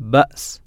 بأس.